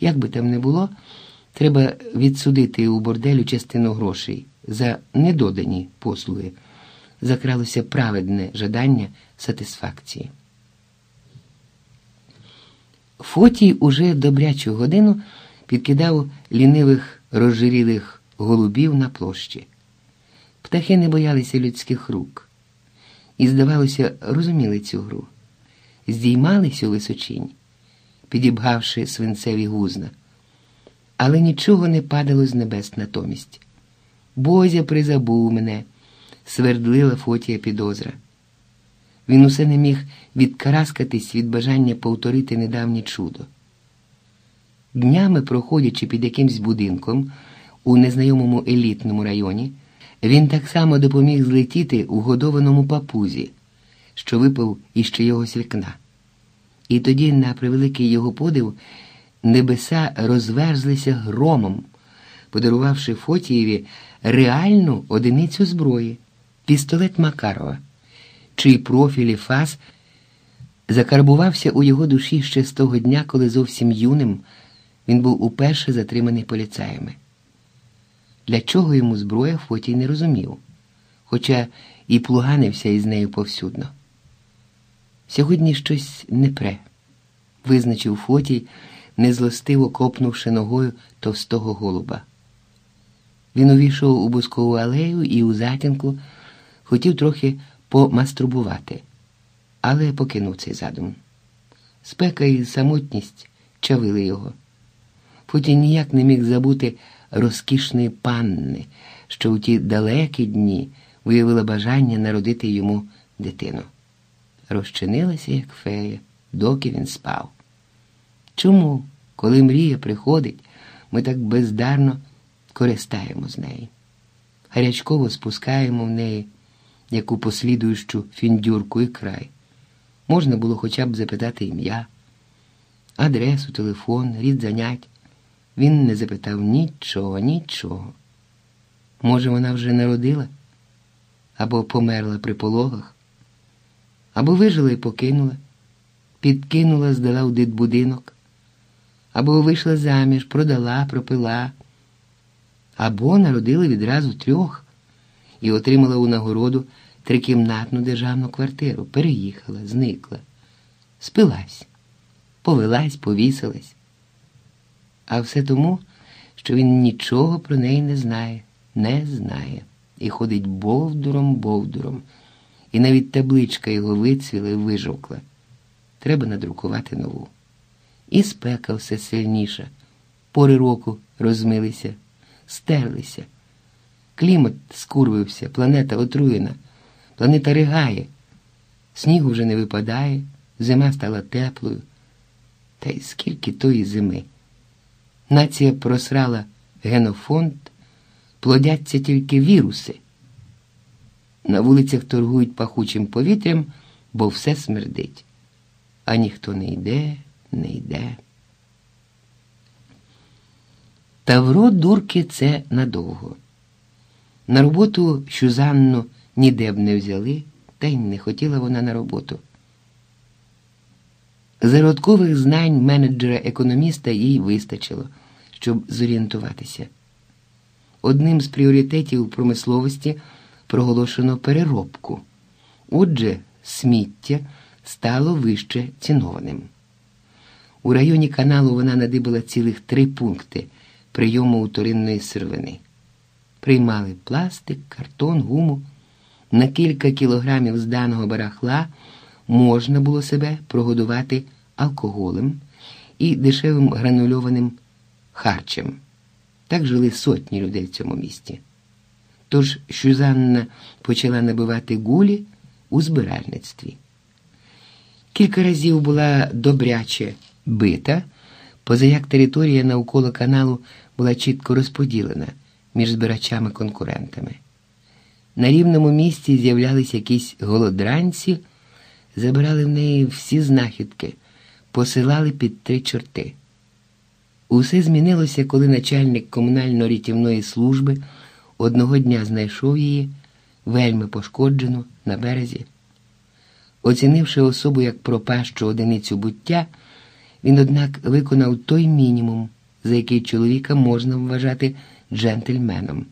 Як би там не було, треба відсудити у борделю частину грошей за недодані послуги. Закралося праведне жадання сатисфакції. Фотій уже добрячу годину підкидав лінивих розжирілих голубів на площі. Птахи не боялися людських рук і, здавалося, розуміли цю гру, здіймались у височинь, підібгавши свинцеві гузна, але нічого не падало з небес натомість. Бозя призабув мене, свердлила Фотія підозра. Він усе не міг відкараскатись від бажання повторити недавнє чудо. Днями, проходячи під якимсь будинком у незнайомому елітному районі, він так само допоміг злетіти угодованому папузі, що випав іще його з вікна. І тоді, на превеликий його подив, небеса розверзлися громом, подарувавши Фотієві реальну одиницю зброї пістолет Макарова, чий профіль і фас закарбувався у його душі ще з того дня, коли зовсім юним він був уперше затриманий поліцаями. Для чого йому зброя Фотій не розумів, хоча і плуганився із нею повсюдно. Сьогодні щось не пре, визначив Фотій, незлостиво копнувши ногою товстого голуба. Він увійшов у бускову алею і у затінку хотів трохи помастурбувати, але покинув цей задум. Спека і самотність чавили його. Фотій ніяк не міг забути розкішної панни, що у ті далекі дні виявила бажання народити йому дитину. Розчинилася, як фея, доки він спав. Чому, коли мрія приходить, ми так бездарно користаємо з неї? Гарячково спускаємо в неї яку послідуючу фіндюрку і край. Можна було хоча б запитати ім'я, адресу, телефон, рід занять. Він не запитав нічого, нічого. Може, вона вже народила, або померла при пологах, або вижила і покинула, підкинула, здала у дитбудинок, або вийшла заміж, продала, пропила, або народила відразу трьох. І отримала у нагороду трикімнатну державну квартиру, переїхала, зникла, спилась, повелась, повісилась. А все тому, що він нічого про неї не знає, не знає, і ходить бовдуром, бовдуром, і навіть табличка його вицвіла і вижовкла. Треба надрукувати нову. І спека все сильніша, пори року розмилися, стерлися. Клімат скурвився, планета отруєна, планета ригає, снігу вже не випадає, зима стала теплою. Та й скільки тої зими. Нація просрала генофонд, плодяться тільки віруси. На вулицях торгують пахучим повітрям, бо все смердить. А ніхто не йде, не йде. Тавро дурки це надовго. На роботу Щузанну ніде б не взяли, та й не хотіла вона на роботу. Зародкових знань менеджера-економіста їй вистачило, щоб зорієнтуватися. Одним з пріоритетів промисловості проголошено переробку. Отже, сміття стало вище цінованим. У районі каналу вона надибала цілих три пункти прийому уторинної сировини. Приймали пластик, картон, гуму. На кілька кілограмів зданого барахла можна було себе прогодувати алкоголем і дешевим гранульованим харчем. Так жили сотні людей в цьому місті. Тож Щузанна почала набивати гулі у збиральництві. Кілька разів була добряче бита, позаяк територія навколо каналу була чітко розподілена між збирачами-конкурентами. На рівному місці з'являлись якісь голодранці, забирали в неї всі знахідки, посилали під три чорти. Усе змінилося, коли начальник комунально-рятівної служби одного дня знайшов її вельми пошкоджену на березі. Оцінивши особу як пропащу одиницю буття, Він, однак, виконав той мінімум, за який чоловіка можна вважати джентльменом.